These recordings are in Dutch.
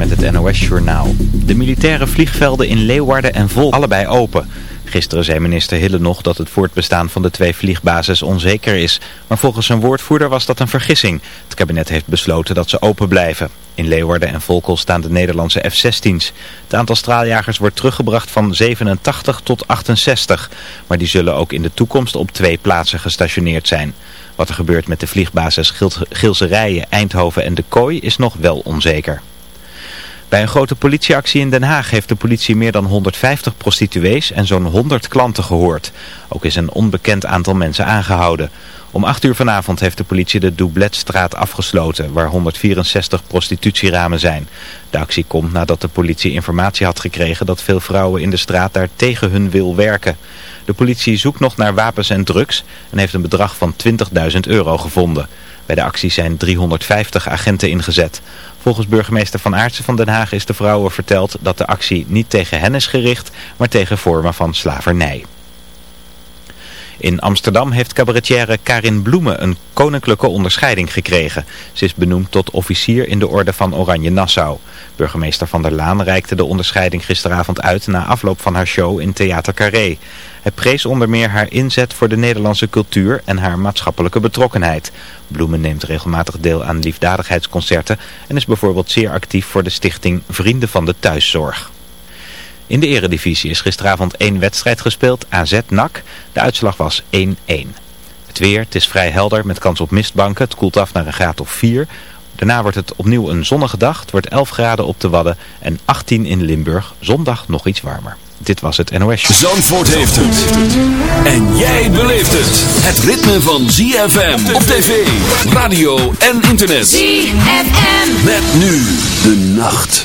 met het NOS-journaal. De militaire vliegvelden in Leeuwarden en Vol allebei open. Gisteren zei minister Hille nog dat het voortbestaan van de twee vliegbases onzeker is. Maar volgens zijn woordvoerder was dat een vergissing. Het kabinet heeft besloten dat ze open blijven. In Leeuwarden en Volkel staan de Nederlandse F-16's. Het aantal straaljagers wordt teruggebracht van 87 tot 68. Maar die zullen ook in de toekomst op twee plaatsen gestationeerd zijn. Wat er gebeurt met de vliegbasis Gilse Rijen, Eindhoven en De Kooi is nog wel onzeker. Bij een grote politieactie in Den Haag heeft de politie meer dan 150 prostituees en zo'n 100 klanten gehoord. Ook is een onbekend aantal mensen aangehouden. Om 8 uur vanavond heeft de politie de Doubletstraat afgesloten, waar 164 prostitutieramen zijn. De actie komt nadat de politie informatie had gekregen dat veel vrouwen in de straat daar tegen hun wil werken. De politie zoekt nog naar wapens en drugs en heeft een bedrag van 20.000 euro gevonden. Bij de actie zijn 350 agenten ingezet. Volgens burgemeester Van Aartsen van Den Haag is de vrouwen verteld dat de actie niet tegen hen is gericht, maar tegen vormen van slavernij. In Amsterdam heeft cabaretière Karin Bloemen een koninklijke onderscheiding gekregen. Ze is benoemd tot officier in de orde van Oranje Nassau. Burgemeester Van der Laan reikte de onderscheiding gisteravond uit na afloop van haar show in Theater Carré. Hij prees onder meer haar inzet voor de Nederlandse cultuur en haar maatschappelijke betrokkenheid. Bloemen neemt regelmatig deel aan liefdadigheidsconcerten en is bijvoorbeeld zeer actief voor de stichting Vrienden van de Thuiszorg. In de eredivisie is gisteravond één wedstrijd gespeeld, AZ-NAC. De uitslag was 1-1. Het weer, het is vrij helder met kans op mistbanken. Het koelt af naar een graad of 4. Daarna wordt het opnieuw een zonnige dag. Het wordt 11 graden op de Wadden en 18 in Limburg. Zondag nog iets warmer. Dit was het NOS. Zandvoort heeft het. En jij beleeft het. Het ritme van ZFM op tv, radio en internet. ZFM. Met nu de nacht.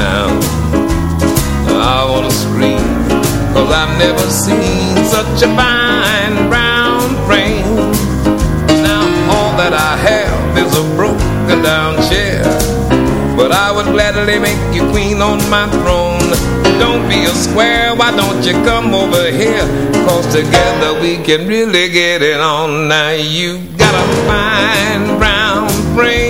now. I wanna scream, cause I've never seen such a fine brown frame. Now all that I have is a broken down chair. But I would gladly make you queen on my throne. Don't be a square, why don't you come over here? Cause together we can really get it on. Now you've got a fine brown frame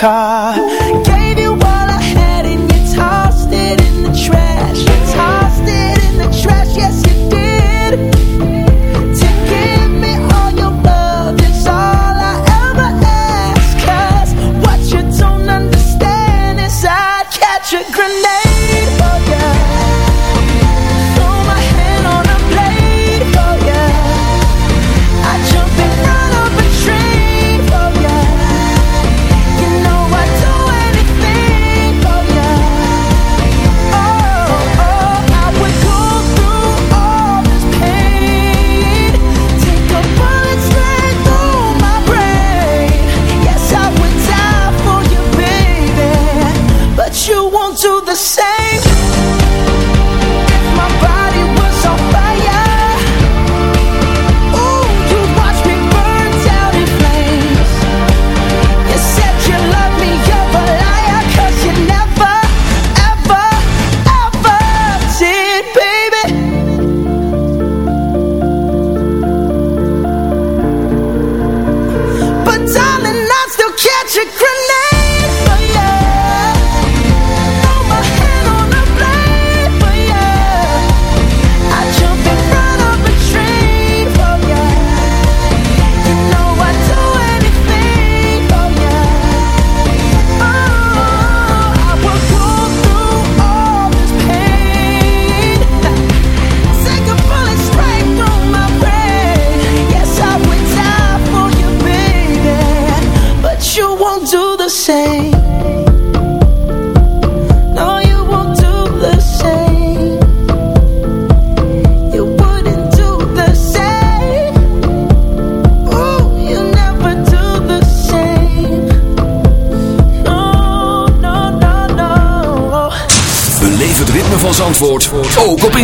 car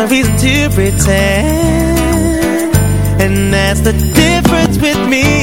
no reason to pretend. And that's the difference with me.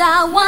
I want.